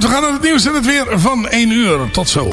We gaan naar het nieuws en het weer van 1 uur. Tot zo.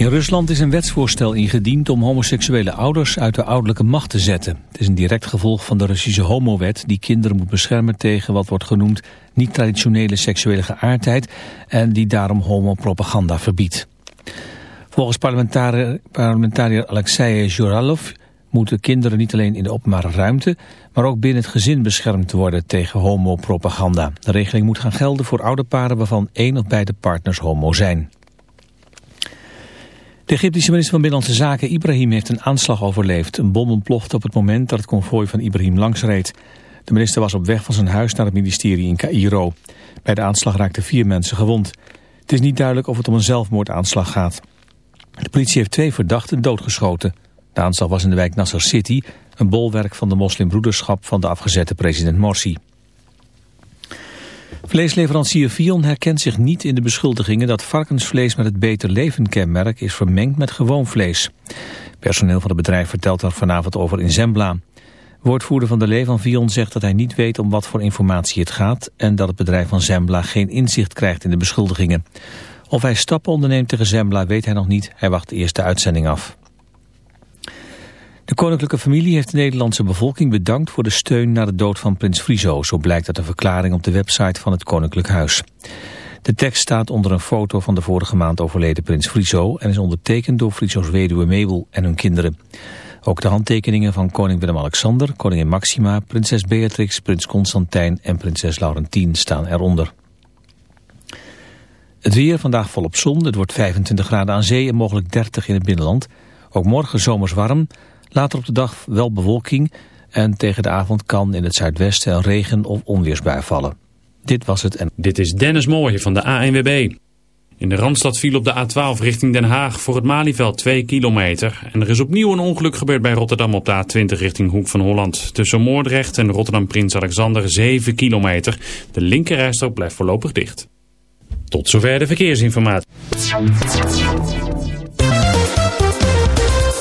In Rusland is een wetsvoorstel ingediend om homoseksuele ouders uit de ouderlijke macht te zetten. Het is een direct gevolg van de Russische homowet die kinderen moet beschermen tegen wat wordt genoemd niet-traditionele seksuele geaardheid en die daarom homopropaganda verbiedt. Volgens parlementariër, parlementariër Alexei Zhuralov moeten kinderen niet alleen in de openbare ruimte, maar ook binnen het gezin beschermd worden tegen homopropaganda. De regeling moet gaan gelden voor ouderparen waarvan één of beide partners homo zijn. De Egyptische minister van Binnenlandse Zaken Ibrahim heeft een aanslag overleefd. Een bom ontplofte op het moment dat het konvooi van Ibrahim langsreed. De minister was op weg van zijn huis naar het ministerie in Cairo. Bij de aanslag raakten vier mensen gewond. Het is niet duidelijk of het om een zelfmoordaanslag gaat. De politie heeft twee verdachten doodgeschoten. De aanslag was in de wijk Nasser City, een bolwerk van de moslimbroederschap van de afgezette president Morsi. Vleesleverancier Vion herkent zich niet in de beschuldigingen dat varkensvlees met het Beter Leven kenmerk is vermengd met gewoon vlees. Personeel van het bedrijf vertelt daar vanavond over in Zembla. Woordvoerder van de Lee Vion zegt dat hij niet weet om wat voor informatie het gaat en dat het bedrijf van Zembla geen inzicht krijgt in de beschuldigingen. Of hij stappen onderneemt tegen Zembla weet hij nog niet. Hij wacht de eerste uitzending af. De koninklijke familie heeft de Nederlandse bevolking bedankt voor de steun na de dood van prins Friso. Zo blijkt uit een verklaring op de website van het Koninklijk Huis. De tekst staat onder een foto van de vorige maand overleden prins Friso en is ondertekend door Friso's weduwe Mabel en hun kinderen. Ook de handtekeningen van koning Willem-Alexander, koningin Maxima, prinses Beatrix, prins Constantijn en prinses Laurentien staan eronder. Het weer vandaag volop zon. Het wordt 25 graden aan zee en mogelijk 30 in het binnenland. Ook morgen zomers warm. Later op de dag wel bewolking. En tegen de avond kan in het zuidwesten regen- of onweersbui vallen. Dit was het en... Dit is Dennis Mooij van de ANWB. In de Randstad viel op de A12 richting Den Haag voor het Malieveld 2 kilometer. En er is opnieuw een ongeluk gebeurd bij Rotterdam op de A20 richting Hoek van Holland. Tussen Moordrecht en Rotterdam Prins Alexander 7 kilometer. De linkerrijstrook blijft voorlopig dicht. Tot zover de verkeersinformatie.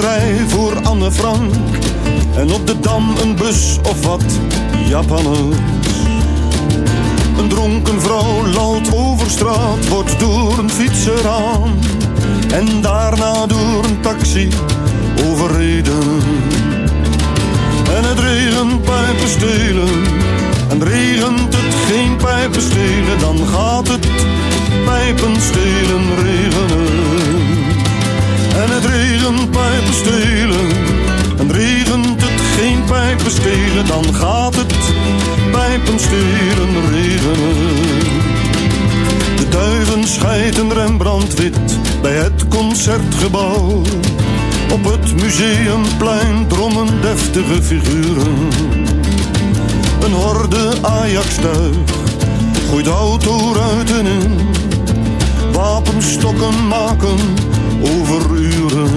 Rij voor Anne Frank. En op de dam een bus of wat Japanners. Een dronken vrouw lalt over straat, wordt door een fietser aan. En daarna door een taxi overreden. En het regent pijpen stelen. En regent het geen pijpen stelen, dan gaat het pijpen stelen regenen. En het regent pijpen stelen. En regent het geen pijpen stelen, dan gaat het pijpen stelen regenen. De duiven schijten Rembrandt wit bij het concertgebouw. Op het museumplein drommen deftige figuren. Een horde Ajax-tuig gooit autoruiten in. Wapenstokken maken over uren.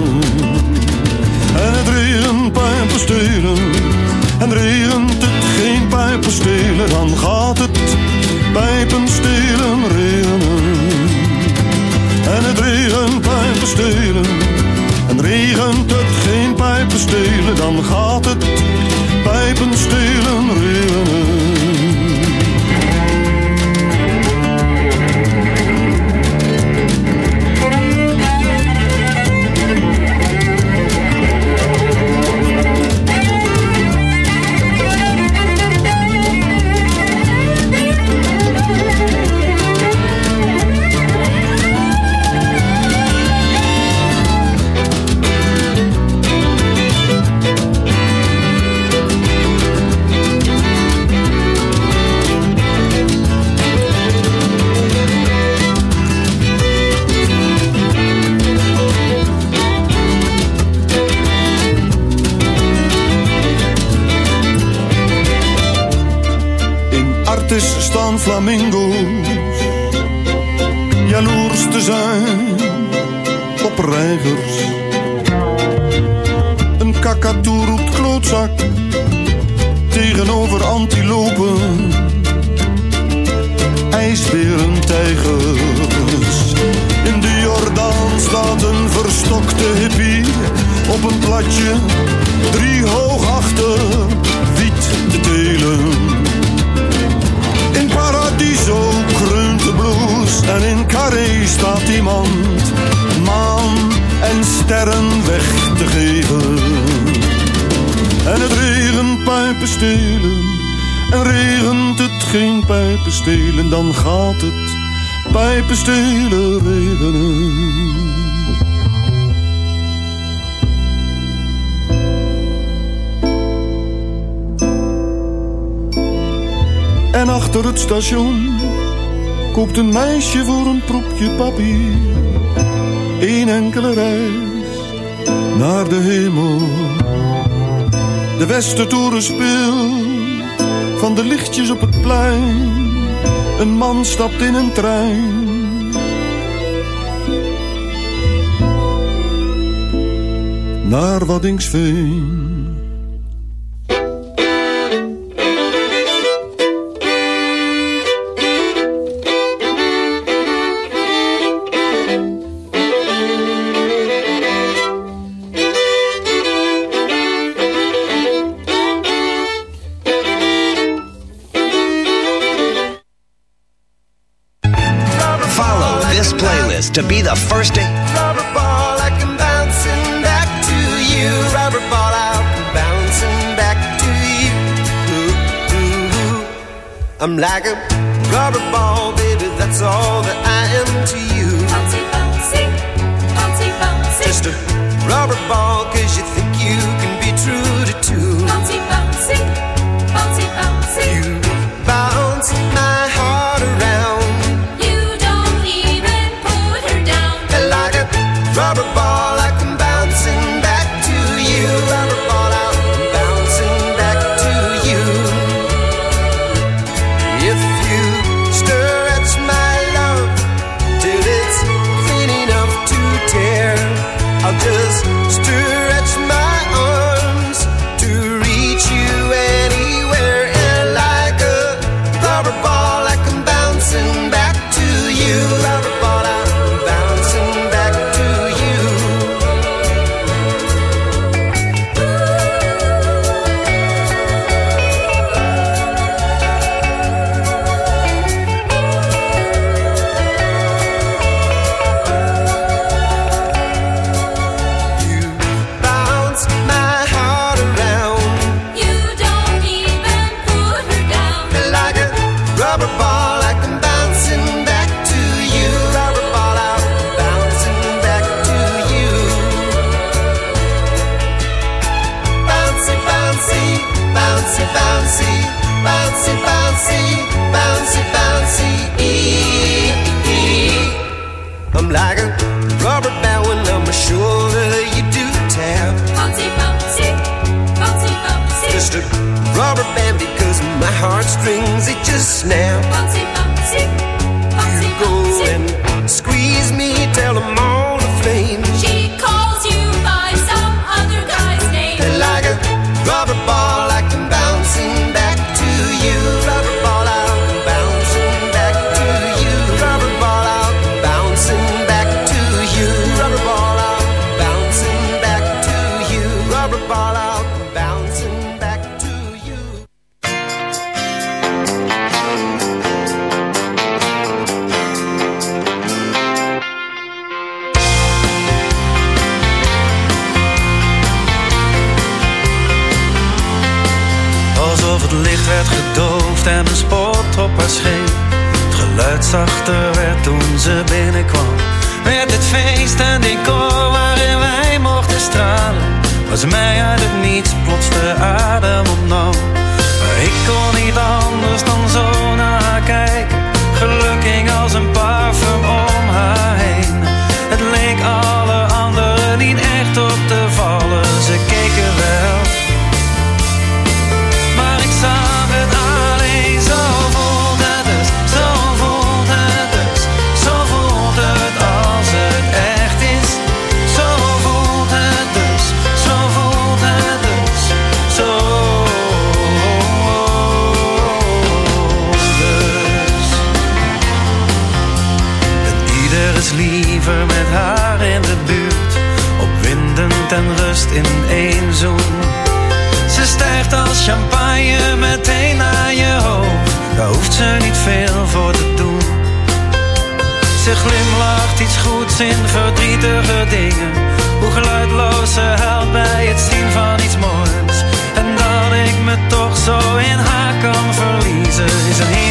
En het regent pijpen stelen. En regent het geen pijpen stelen, dan gaat het pijpen stelen regenen. En het regent pijpen stelen. En regent het geen pijpen stelen, dan gaat het pijpen stelen regenen. flamingo koopt een meisje voor een propje papier. Eén enkele reis naar de hemel. De Westertoren speelt van de lichtjes op het plein. Een man stapt in een trein. Naar Waddingsveen. be the first day. Rubber ball, I come bouncing back to you. Rubber ball, I'll bouncing back to you. Ooh, ooh, ooh. I'm like a rubber ball, baby, that's all. en rust in één zoen. Ze stijgt als champagne meteen naar je hoofd. Daar hoeft ze niet veel voor te doen. Ze glimlacht iets goeds in verdrietige dingen. Hoe geluidloos ze helpt bij het zien van iets moois. En dat ik me toch zo in haar kan verliezen is een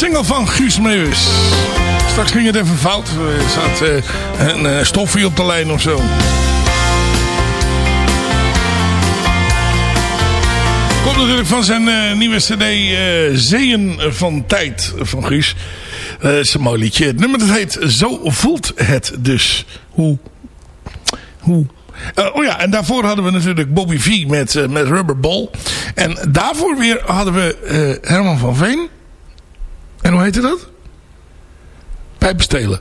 nieuwe single van Guus Meeuwis. Straks ging het even fout. Er zat eh, een uh, stoffie op de lijn of zo. Komt natuurlijk van zijn uh, nieuwe cd Zeeën van Tijd van Guus. Dat is een mooi liedje. Het nummer dat heet Zo voelt het dus. Hoe... Hoe... Oh ja, en daarvoor hadden we natuurlijk Bobby V met, uh, met Rubber Ball. En daarvoor weer hadden we Herman van Veen. En hoe heette dat? Pijpenstelen.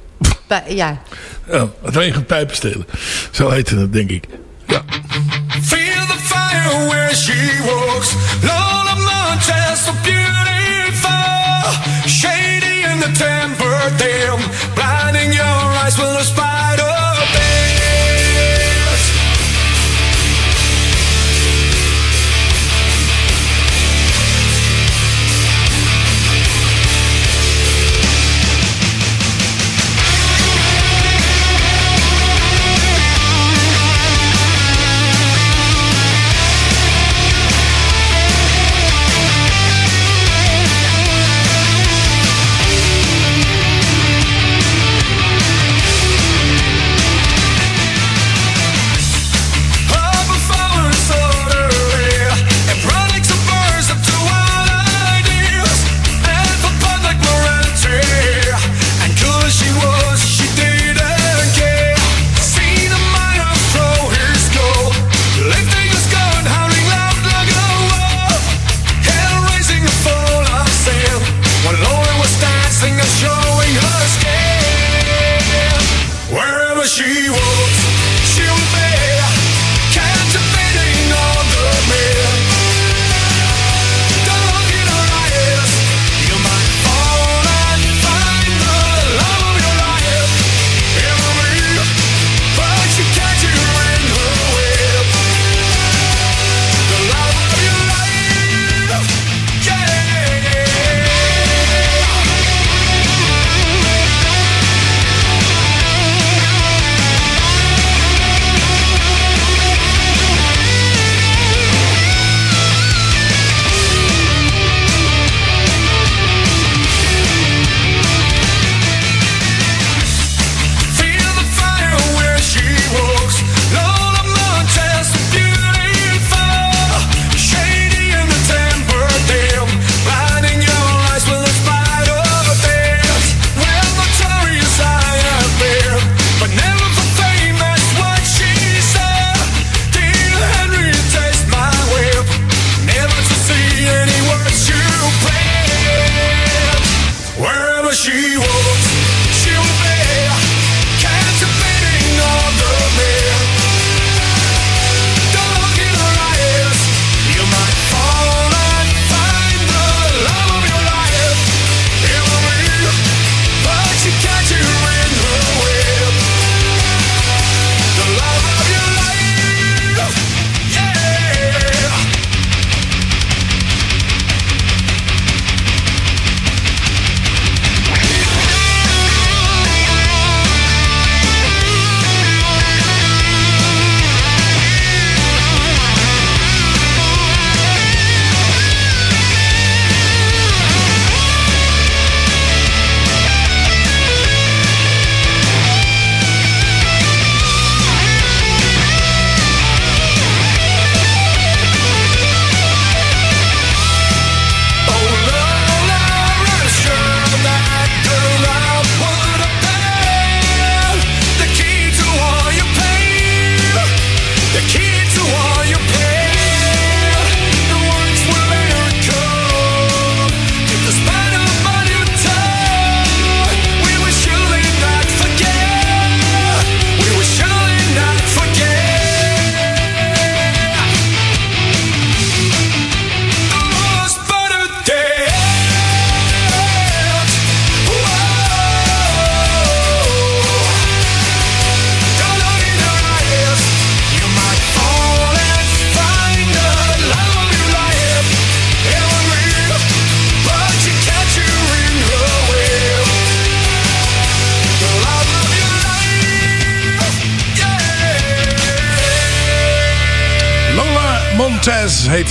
ja. Oh, het regent pijpenstelen. Zo heette het, denk ik. Ja. Feel the fire where she walks. Lola Montez, so beautiful. Shady in the temper, damn. Blinding your eyes with a.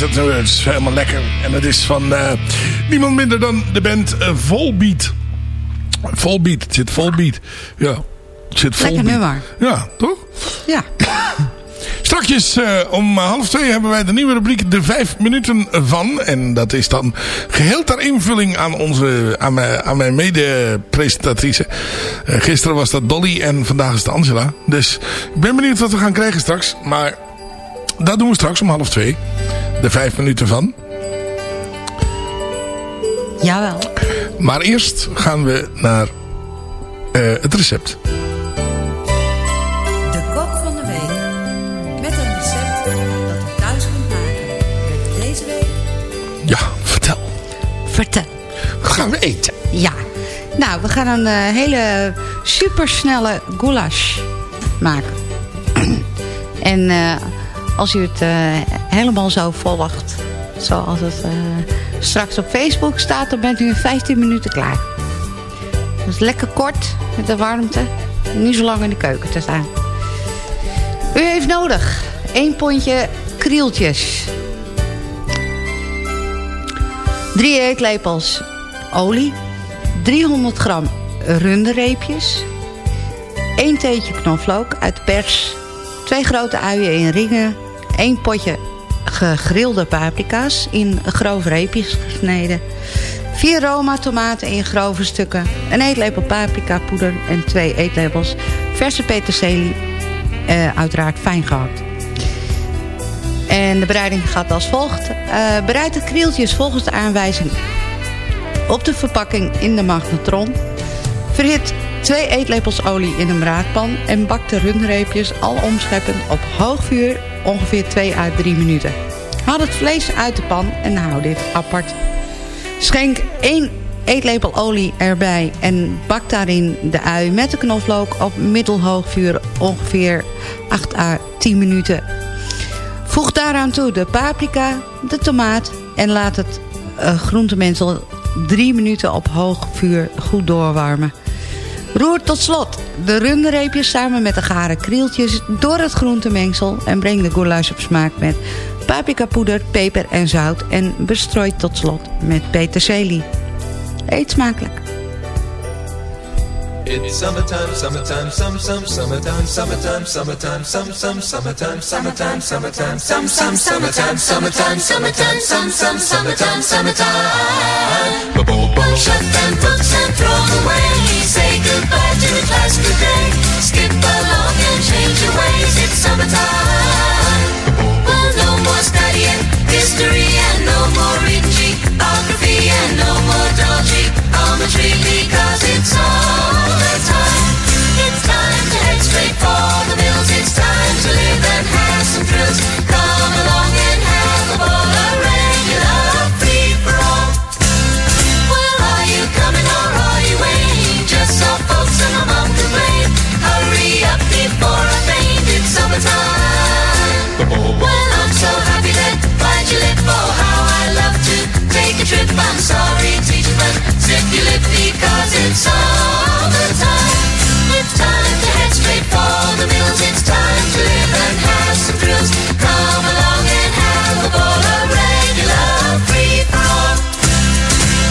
het. Het is helemaal lekker. En het is van eh, niemand minder dan de band uh, Volbeat. Volbeat. Het zit Volbeat. Ja. Het zit Lekker Volbeat. nummer. Ja, toch? Ja. Strakjes eh, om half twee hebben wij de nieuwe rubriek De Vijf Minuten van. En dat is dan geheel ter invulling aan, onze, aan, mijn, aan mijn mede-presentatrice. Gisteren was dat Dolly en vandaag is het Angela. Dus ik ben benieuwd wat we gaan krijgen straks. Maar dat doen we straks om half twee. De Vijf Minuten van. Jawel. Maar eerst gaan we naar eh, het recept. De kok van de week. Met een recept dat u thuis kunt maken. Met deze week Ja, vertel. Vertel. Wat gaan we eten? Ja. Nou, we gaan een eh, hele supersnelle goulash maken. en eh, als u het eh, helemaal zo volgt, zoals het eh, straks op Facebook staat, dan bent u in 15 minuten klaar. Is lekker kort met de warmte. Niet zo lang in de keuken te staan. U heeft nodig 1 pondje krieltjes. 3 eetlepels olie. 300 gram runderreepjes. 1 theetje knoflook uit pers. 2 grote uien in ringen. 1 potje gegrilde paprika's in grove reepjes gesneden. 4 Roma tomaten in grove stukken. Een eetlepel paprika poeder en 2 eetlepels verse peterselie. eh, uiteraard fijn gehakt. En de bereiding gaat als volgt. Eh, bereid de krieltjes volgens de aanwijzing op de verpakking in de magnetron. Verhit 2 eetlepels olie in een braadpan en bak de rundreepjes al omscheppend op hoog vuur ongeveer 2 à 3 minuten. Haal het vlees uit de pan en hou dit apart. Schenk 1 eetlepel olie erbij en bak daarin de ui met de knoflook op middelhoog vuur ongeveer 8 à 10 minuten. Voeg daaraan toe de paprika, de tomaat en laat het uh, groentemengsel 3 minuten op hoog vuur goed doorwarmen. Roer tot slot de runderreepjes samen met de garen krieltjes door het groentemengsel en breng de goulash op smaak met paprikapoeder, peper en zout en bestrooi tot slot met peterselie. Eet smakelijk. It's summertime, summertime, some, some, summertime, summertime, summertime, some, some, summertime, summertime, summertime, some, some, summertime, summertime, summertime, some, some, summertime, summertime. Shut them books and throw them away. Say goodbye to the class today. Skip along and change your ways. It's summertime. Well, no more studying history and no more reading geography and no more dodgy geometry because it's summertime. It's time to head straight for the mills. It's time to live and have some thrills. It's summertime. It's time to head straight for the mills. It's time to live and have some thrills. Come along and have a ball, a regular free for.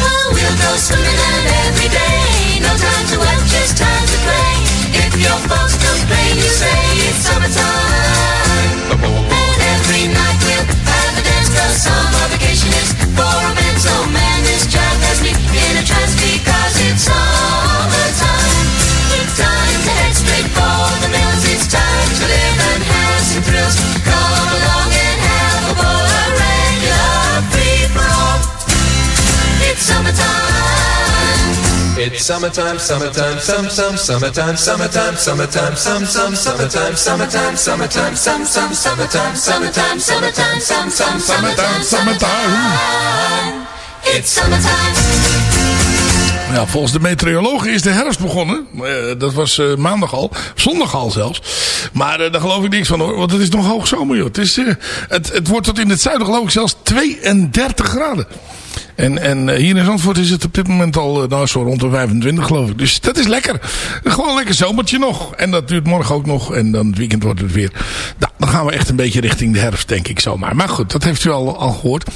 Well, we'll go swimming and every day. No time to work, just time to play. If your folks complain, you say it's summertime. And every night we'll have a dance, cause summer vacation is for a man. So man, this job has me in a trance because it's summertime. It's summertime. It's summertime, summertime, some, some, summertime, summertime, summertime, some, some, summertime, summertime, summertime, some, some, summertime, summertime, summertime, some, some, summertime, summertime. It's summertime. Volgens de meteorologen is de herfst begonnen. Eh, dat was eh, maandag al. Zondag al zelfs. Maar eh, daar geloof ik niks van hoor. Want het is nog hoog zomer joh. Het, is, het, het wordt tot in het zuiden geloof ik zelfs 32 graden. En, en hier in Zandvoort is het op dit moment al nou, zo rond de 25 geloof ik. Dus dat is lekker. Gewoon lekker zomertje nog. En dat duurt morgen ook nog. En dan het weekend wordt het weer. Nou, dan gaan we echt een beetje richting de herfst denk ik zomaar. Maar goed, dat heeft u al, al gehoord.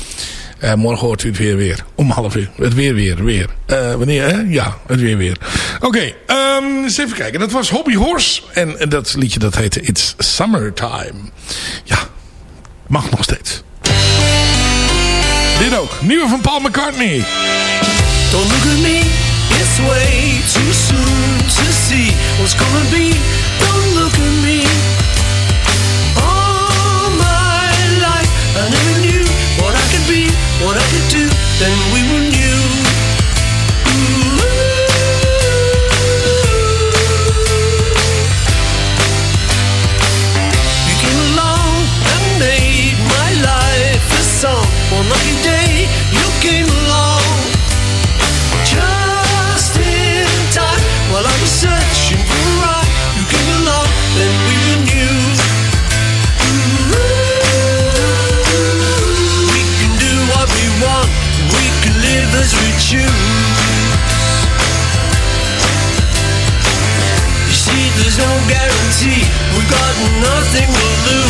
Eh, morgen hoort u het weer weer. Om half uur. Het weer weer. Weer. Eh, wanneer? Hè? Ja, het weer weer. Oké, ehm, eens even kijken. Dat was Hobby Horse. En, dat liedje dat heette It's Summertime. Ja, mag nog steeds. Dit ook. Nieuwe van Paul McCartney. Don't look at me, it's way too soon to see what's gonna be. Don't look at me. What I could do. Then we were new. You came along and made my life a song. One lucky day, you came as we choose. You see, there's no guarantee, we've got nothing to lose.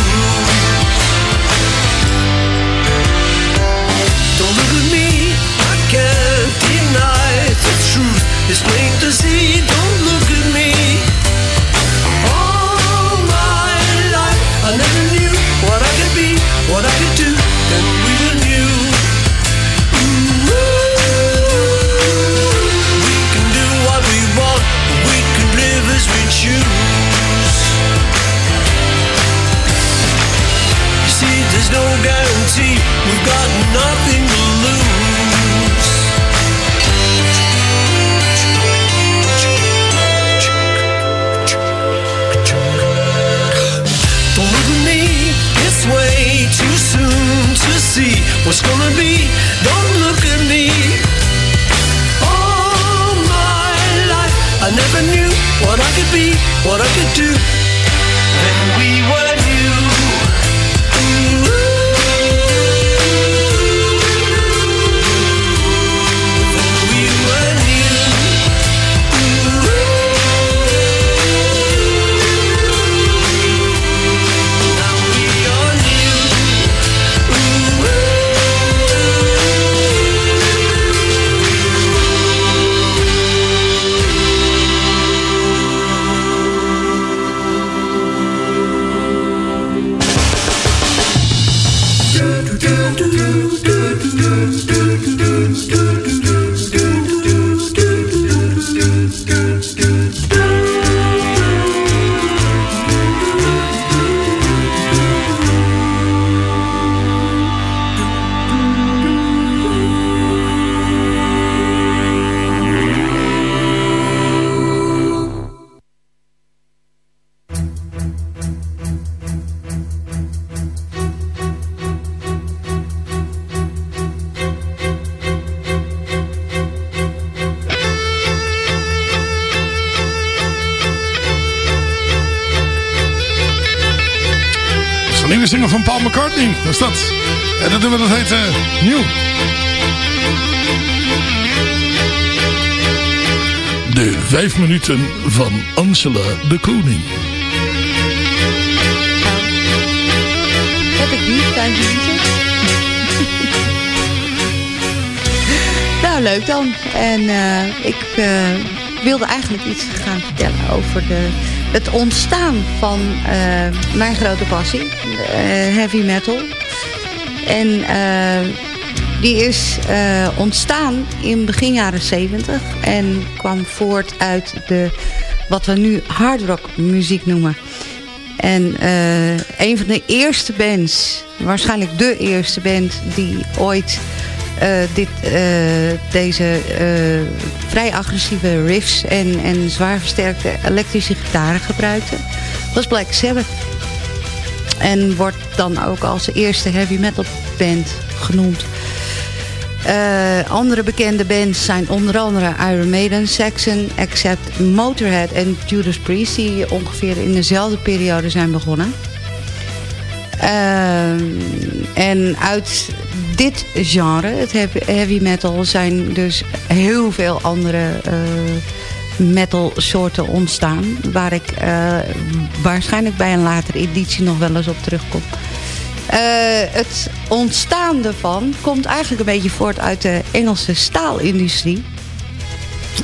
Nieuwe single van Paul McCartney. Dat is dat. En dat nummer dat heet eh, Nieuw. De vijf minuten van Angela de Koning. Heb ik niet, vijf minuten. nou, leuk dan. En eh, ik eh, wilde eigenlijk iets gaan vertellen over de, het ontstaan van mijn grote passie, heavy metal. En eh, die is eh, ontstaan in begin jaren 70 en kwam voort uit de, wat we nu hardrock muziek noemen. En eh, een van de eerste bands, waarschijnlijk de eerste band die ooit eh, dit, eh, deze eh, vrij agressieve riffs en, en zwaar versterkte elektrische gitaren gebruikte, was Black Sabbath. En wordt dan ook als eerste heavy metal band genoemd. Eh, andere bekende bands zijn onder andere Iron Maiden, Saxon, Accept, Motorhead en Judas Priest... die ongeveer in dezelfde periode zijn begonnen. Ehm, en uit dit genre, het heavy- heavy metal, zijn dus heel veel andere eh, metal soorten ontstaan. Waar ik eh, waarschijnlijk bij een latere editie nog wel eens op terugkom. Eh, het ontstaan ervan komt eigenlijk een beetje voort uit de Engelse staalindustrie.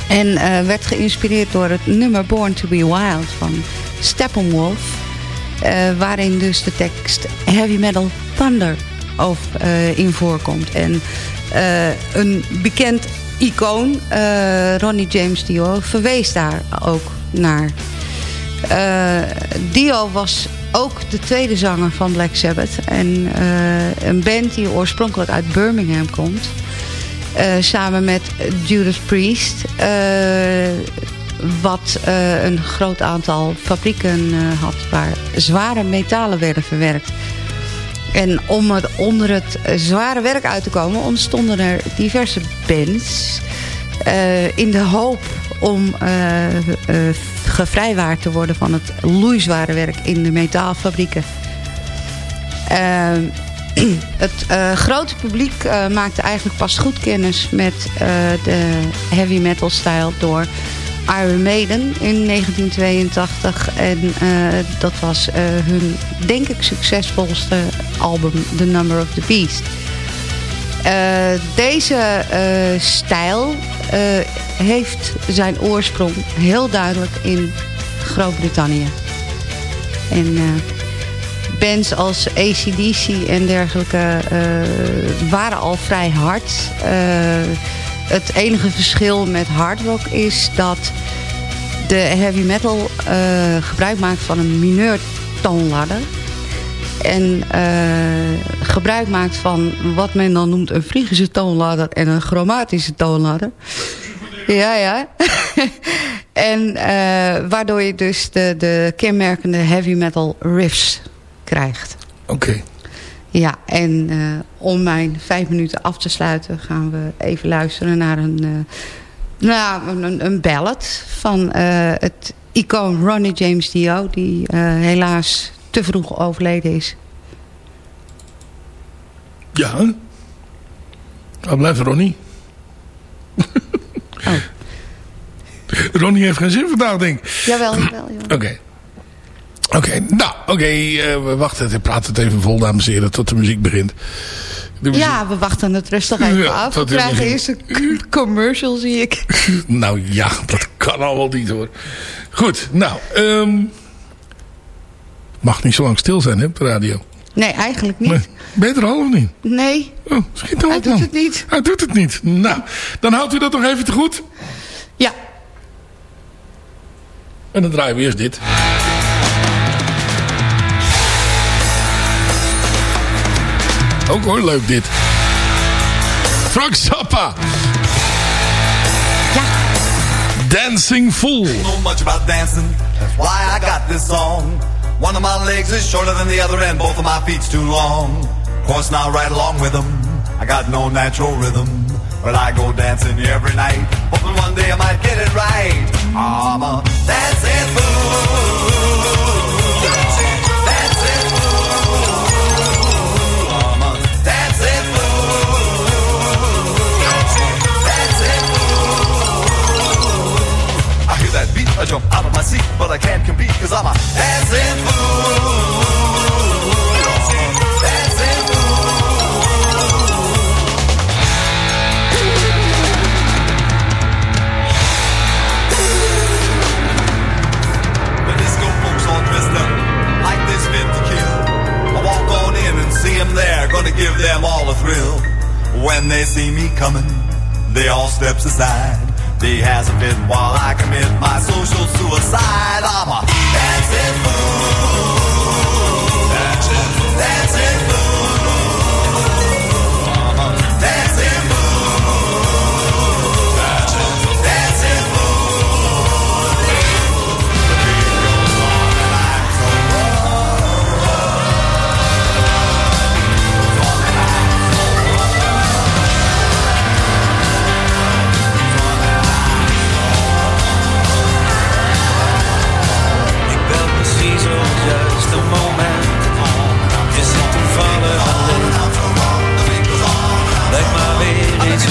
En eh, werd geïnspireerd door het nummer Born to be Wild van Steppenwolf. waarin dus de tekst Heavy Metal Thunder in voorkomt. En een bekend icoon, eh, Ronnie James Dio, verwees daar ook naar. Eh, Dio was ook de tweede zanger van Black Sabbath. En eh, een band die oorspronkelijk uit Birmingham komt. Samen met Judas Priest. wat een groot aantal fabrieken had waar zware metalen werden verwerkt. En om het, onder het zware werk uit te komen ontstonden er diverse bands. eh, in de hoop om eh, eh, gevrijwaard te worden van het loeizware werk in de metaalfabrieken. Het grote publiek maakte eigenlijk pas goed kennis met de heavy metal stijl door Iron Maiden in 1982. En eh, dat was eh, hun, denk ik, succesvolste album, The Number of the Beast. Eh, deze stijl heeft zijn oorsprong heel duidelijk in Groot-Brittannië. En bands als ACDC en dergelijke waren al vrij hard. Het enige verschil met hard rock is dat de heavy metal eh, gebruik maakt van een mineur toonladder. En eh, gebruik maakt van wat men dan noemt een Friese toonladder en een chromatische toonladder. Ja, ja. en eh, waardoor je dus de, de kenmerkende heavy metal riffs krijgt. Oké. Ja, en eh, om mijn vijf minuten af te sluiten gaan we even luisteren naar een, nou, een, een ballad van eh, het icoon Ronnie James Dio, die helaas te vroeg overleden is. Ja. Waar blijft Ronnie? Oh. Ronnie heeft geen zin vandaag, denk ik. Jawel, jawel, jawel. Oké. Oké, nou, oké. eh, we wachten. We praten het even vol, dames en heren, tot de muziek begint. De muziek- Ja, we wachten het rustig even Ja, af. We krijgen eerst een commercial, zie ik. Nou ja, dat kan allemaal niet hoor. Goed, nou. ehm mag niet zo lang stil zijn hè, op de radio. Nee, eigenlijk niet. Nee. Ben je er al of niet? Nee, Oh, schiet nou hij doet dan. het niet. Hij doet het niet. Nou, dan houdt u dat nog even te goed. Ja, En dan draaien we eerst dit. Ook hoor, leuk dit. Frank Zappa. ja. Dancing Fool. know much about dancing. That's why I got this song. One of my legs is shorter than the other, and both of my feet's too long. Of course, now right along with them. I got no natural rhythm, but I go dancing every night, hoping one day I might get it right. I'm a dancing fool. I jump out of my seat, but I can't compete cause I'm a dancing fool. Dancing fool. The disco folks all dressed up like this fit to kill. I walk on in and see there, gonna give them all a thrill. When they see me coming, they all steps aside. They has a fit while I commit my social suicide. I'm a dancing fool.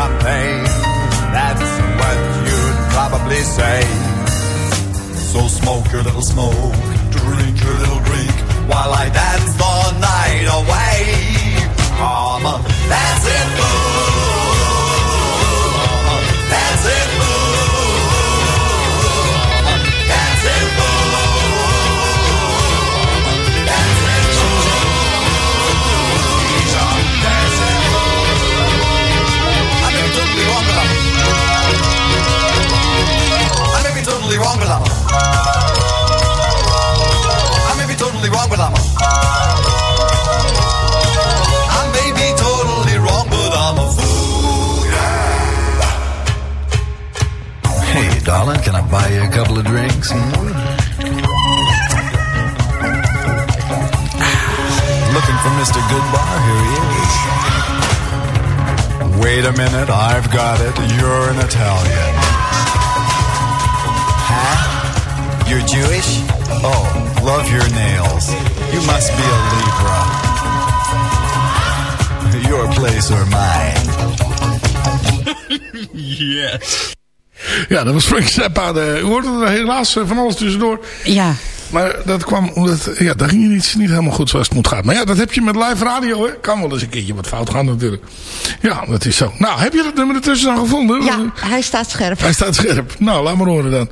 something. That's what you'd probably say. So smoke your little smoke, drink your little drink, while I dance the night away. Come, that's it, move. That's it, move. Minute, I've got it. You're an Italian. Huh? You're Jewish? Oh, love your nails. You must be a Libra. Your place or mine. yes. Ja, dat was Frank Zappa. De, u hoorde er helaas eh, van alles tussendoor. Ja. Maar dat kwam omdat, ja, daar ging iets niet helemaal goed zoals het moet gaan. Maar ja, dat heb je met live radio, hè. Kan wel eens een keertje wat fout gaan natuurlijk. Ja, dat is zo. Nou, heb je dat nummer ertussen dan gevonden? Ja, hij staat scherp. Hij staat scherp. Nou, laat maar horen dan.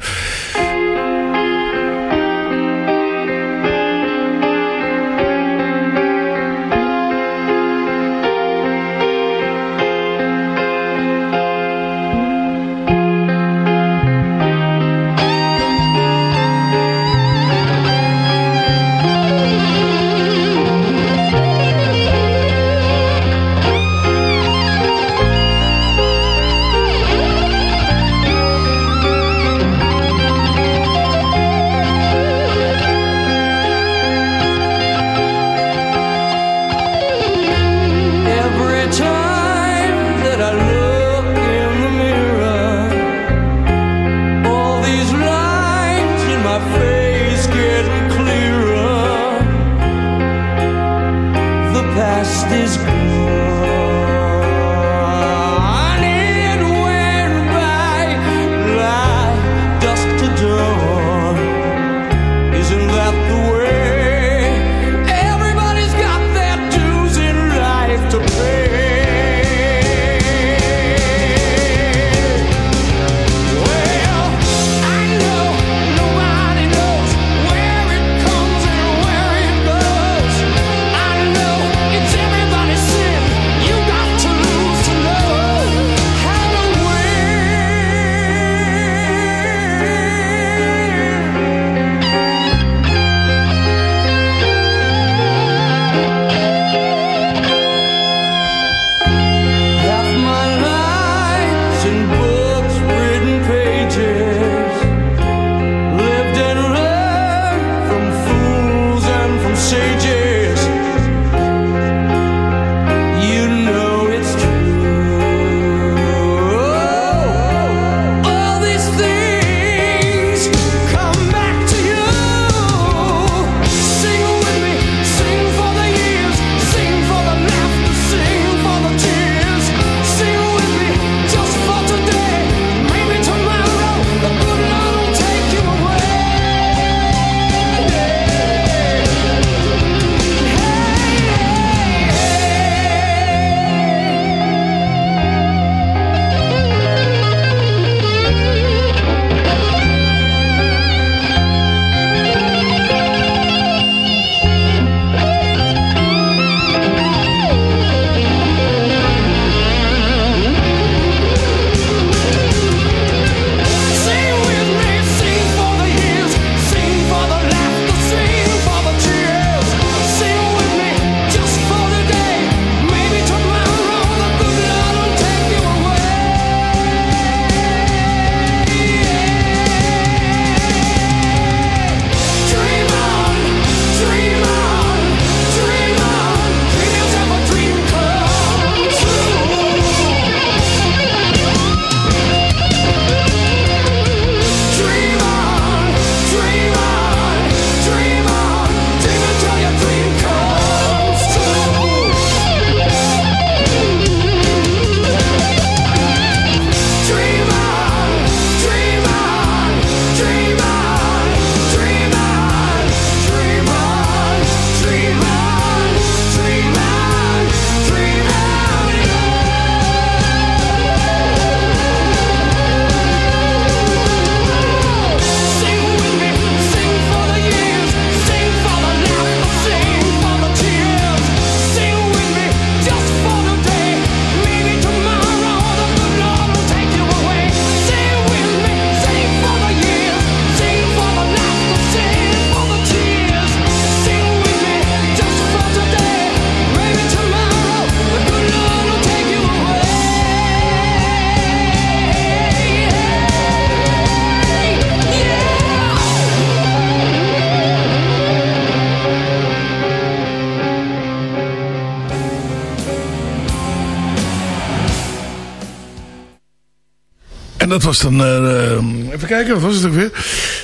En dat was dan... Eh, ehm, even kijken, wat was het ook weer?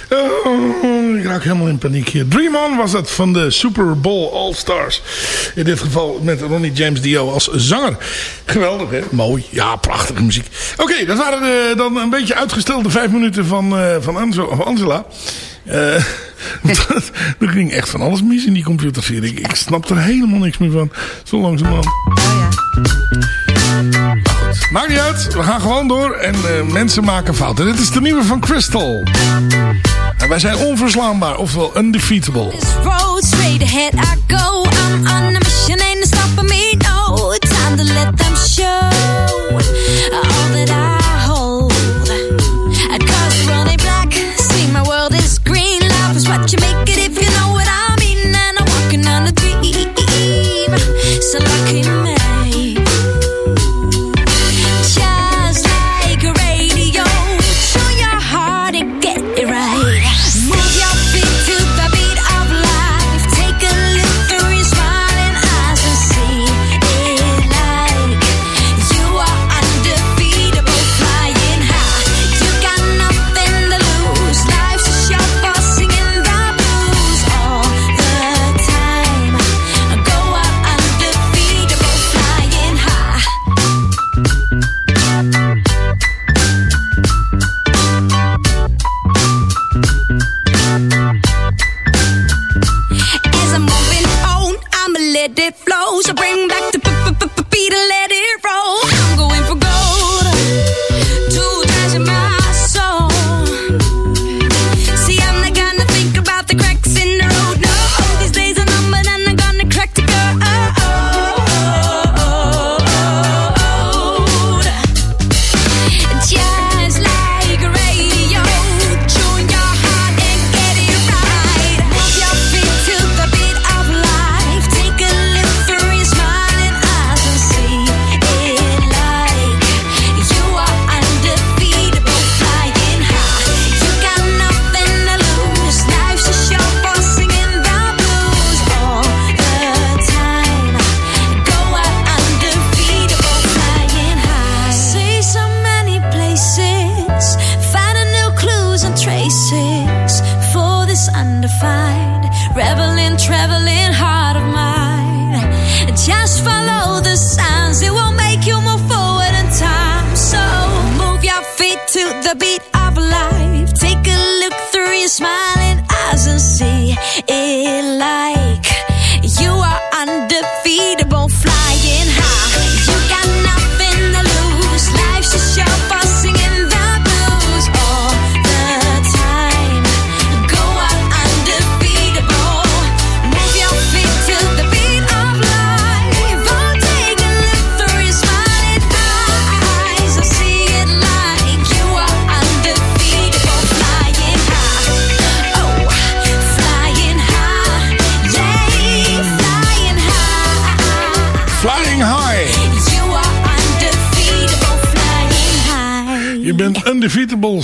Eh, ik raak helemaal in paniek hier. Dream On was dat van de Super Bowl All-Stars. In dit geval met Ronnie James Dio als zanger. Geweldig, hè? Mooi. Ja, prachtige muziek. Oké, dat waren eh, dan een beetje uitgestelde vijf minuten van, van, van Angela. Uh, er ging echt van alles mis in die computerserie. Ik, ik snap er helemaal niks meer van. Zo langzamerhand. Oh ja uit. Maakt niet uit. We gaan gewoon door. En eh, mensen maken fouten. Dit is de nieuwe van Crystal. En wij zijn onverslaanbaar. oftewel undefeatable. Straight ahead I go. I'm on a mission. Ain't me. No time to let them.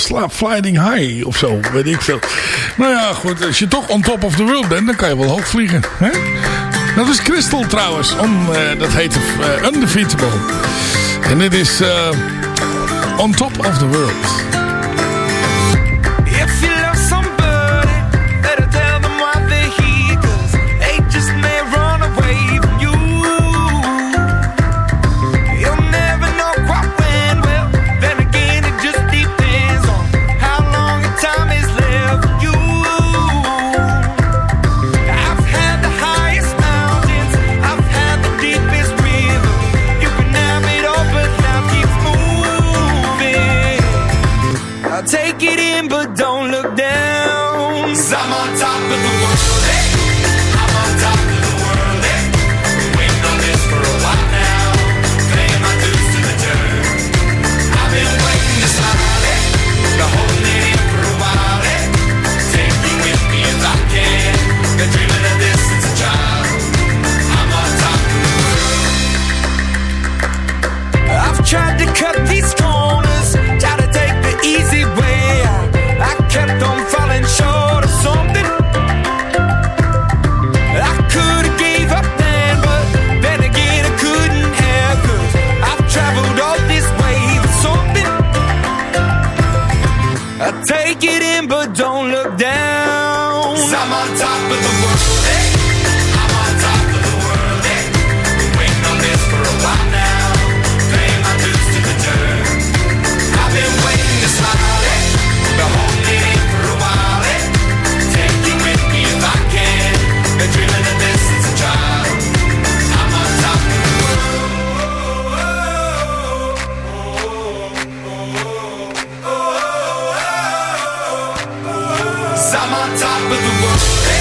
slaap flying high of zo. Weet ik veel. Nou ja, goed. Als je toch on top of the world bent, dan kan je wel hoog vliegen. Hè? Dat is Crystal trouwens. On, eh, dat heet uh, Undefeatable. En dit is eh, On Top of the World. Hey.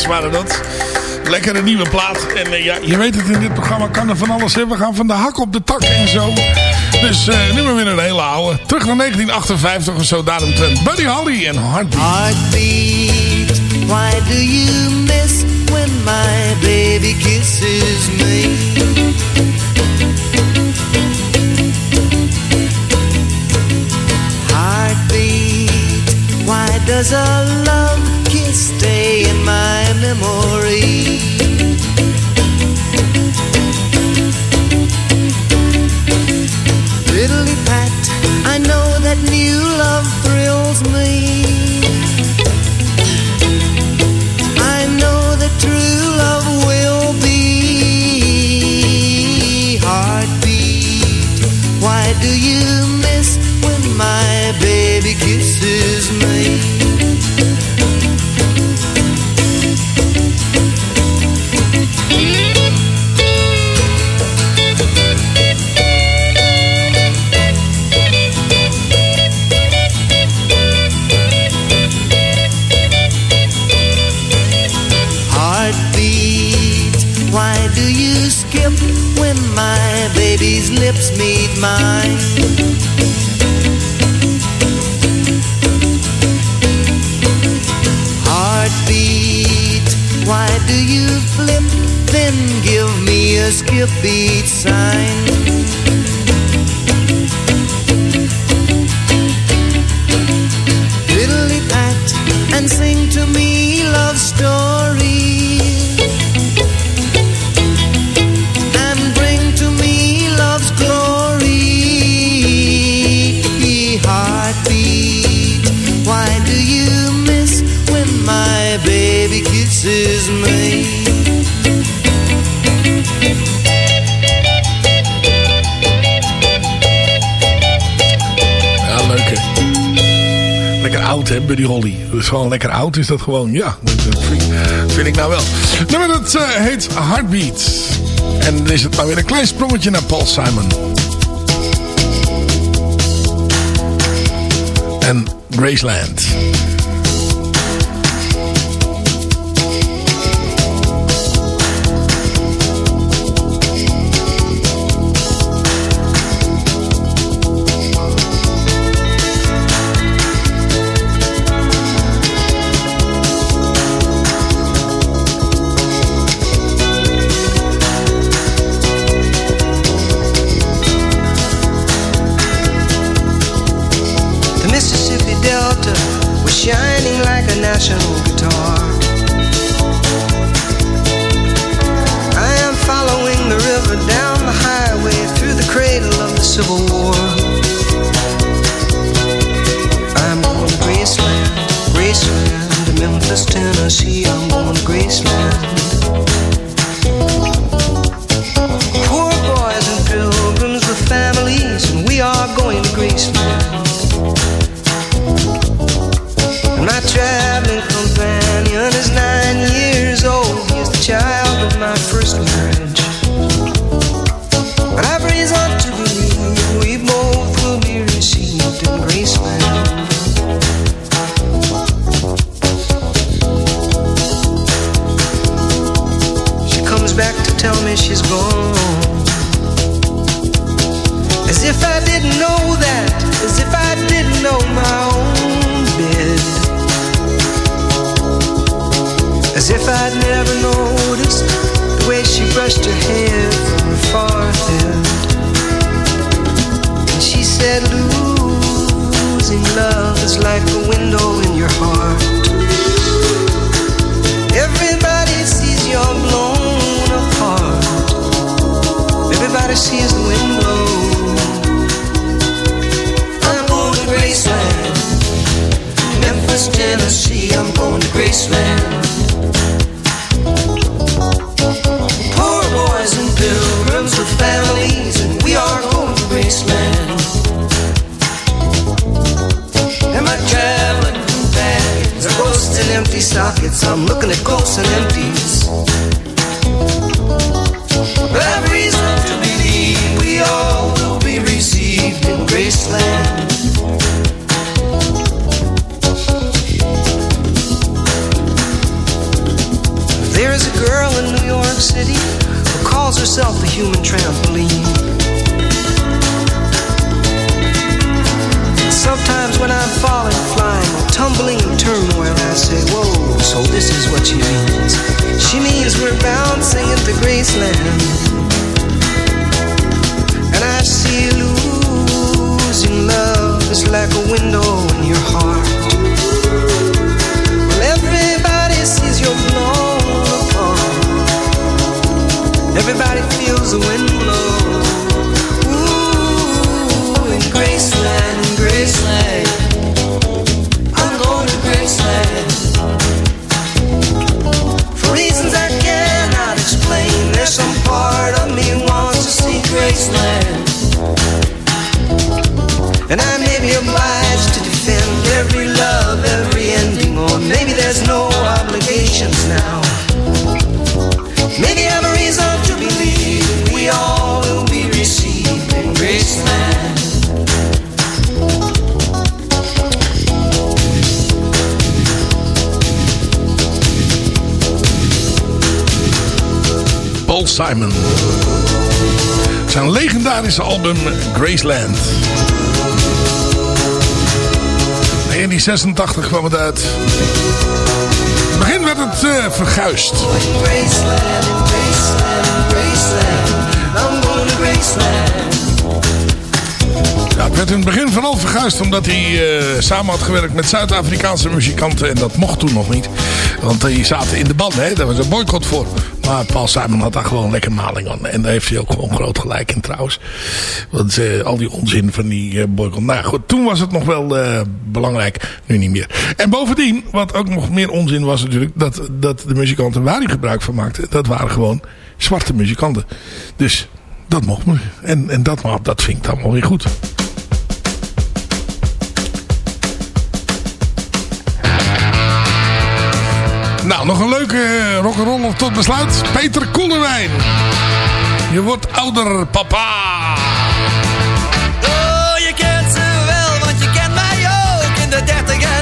Dragons waren dat. Lekkere nieuwe plaat. En eh, ja, je weet het, in dit programma kan er van alles. Hè. We gaan van de hak op de tak en zo. Dus eh, nu maar weer een hele oude. Terug naar 1958 of zo, daaromtrent. Buddy Holly en Heartbeat. Heartbeat, why do you miss when my baby kisses me? Heartbeat, why does a love kiss stay in my memory? Fiddly pat, I know that new love thrills me. I know that true love will be heartbeat. Why do you miss when my baby kisses me? Gewoon lekker oud is dat gewoon. Ja, vind, ik nou wel. Maar dat eh, heet Heartbeat. En dan is het maar weer een klein sprongetje naar Paul Simon. En Graceland. Graceland. 1986 kwam het uit. In het begin werd het eh, going to Graceland. Ja, het werd in het begin vooral verguisd omdat hij eh, samen had gewerkt met Zuid-Afrikaanse muzikanten. En dat mocht toen nog niet. Want die zaten in de band, hè. daar was een boycott voor. Maar Paul Simon had daar gewoon lekker maling aan. En daar heeft hij ook gewoon groot gelijk in trouwens. Want eh, al die onzin van die eh, boycott. Nou goed, toen was het nog wel eh, belangrijk. Nu niet meer. En bovendien, wat ook nog meer onzin was natuurlijk. Dat, dat de muzikanten waar hij gebruik van maakte. Dat waren gewoon zwarte muzikanten. Dus dat mocht me. En, en dat, dat vind ik dan wel weer goed. Nou, nog een leuke rock'n'roll tot besluit. Peter Koelewijn. Je wordt ouder, papa. Oh, je kent ze wel, want je kent mij ook in de dertig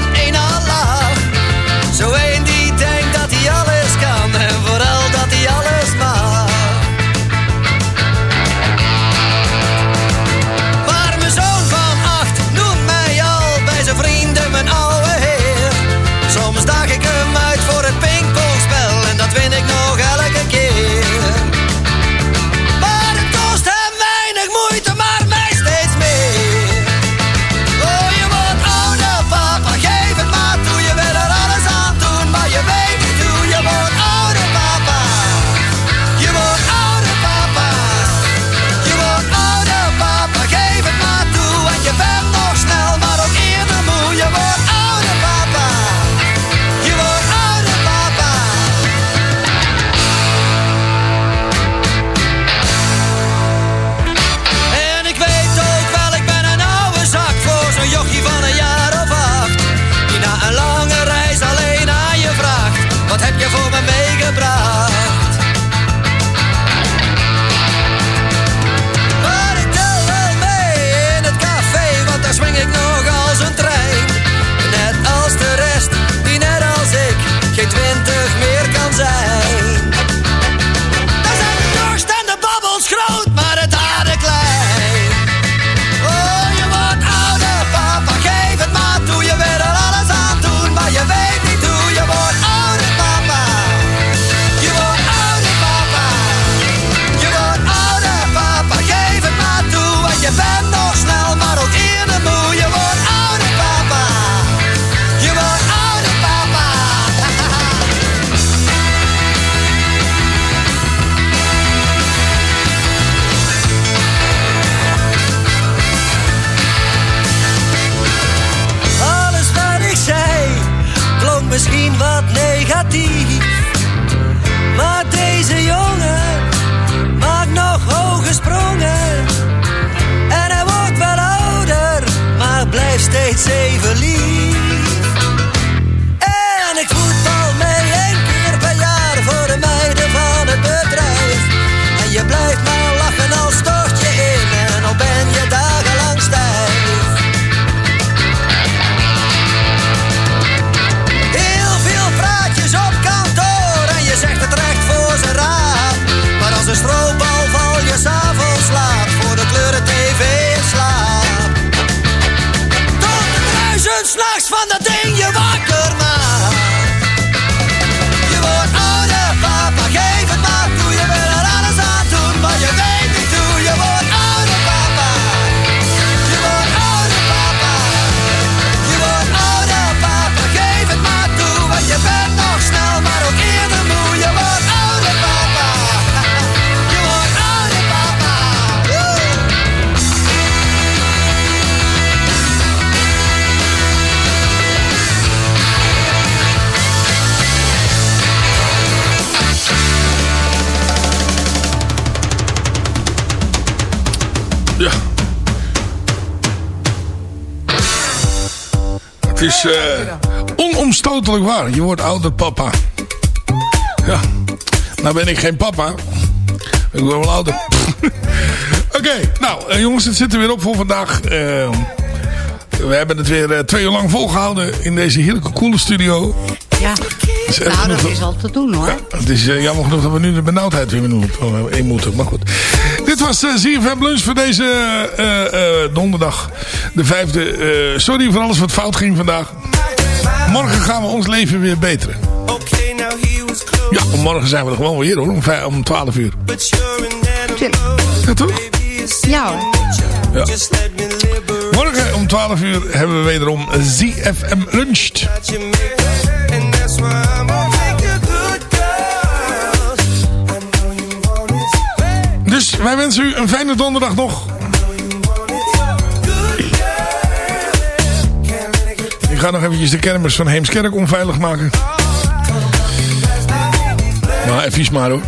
is eh, onomstotelijk waar. Je wordt ouder papa. Ja. Nou ben ik geen papa. Ik word wel ouder. Oké, nou eh, jongens, het zit er weer op voor vandaag. Eh, we hebben het weer twee uur lang volgehouden in deze heerlijke coole studio. Ja, nou dat genoeg. is al te doen hoor. Het is eh, jammer genoeg dat we nu de benauwdheid weer in moeten. Maar goed. Dit was uh, ZFM Lunch voor deze eh, eh, donderdag. De vijfde. eh, sorry voor alles wat fout ging vandaag. Morgen gaan we ons leven weer beteren. Ja, morgen zijn we er gewoon weer hoor. Om, vijf- om 12 uur. Ja, toch? Ja. Ja. Morgen om 12 uur hebben we wederom ZFM Lunch. Dus wij wensen u een fijne donderdag nog. Ik ga nog eventjes de kermis van Heemskerk onveilig maken. Maar even maar hoor.